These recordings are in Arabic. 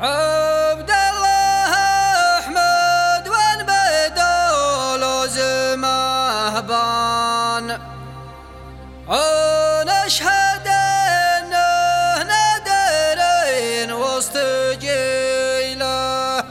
عبد الله أحمد وين بدول زمهبان ونشهد انه نادرين وسط جيله.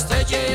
stay.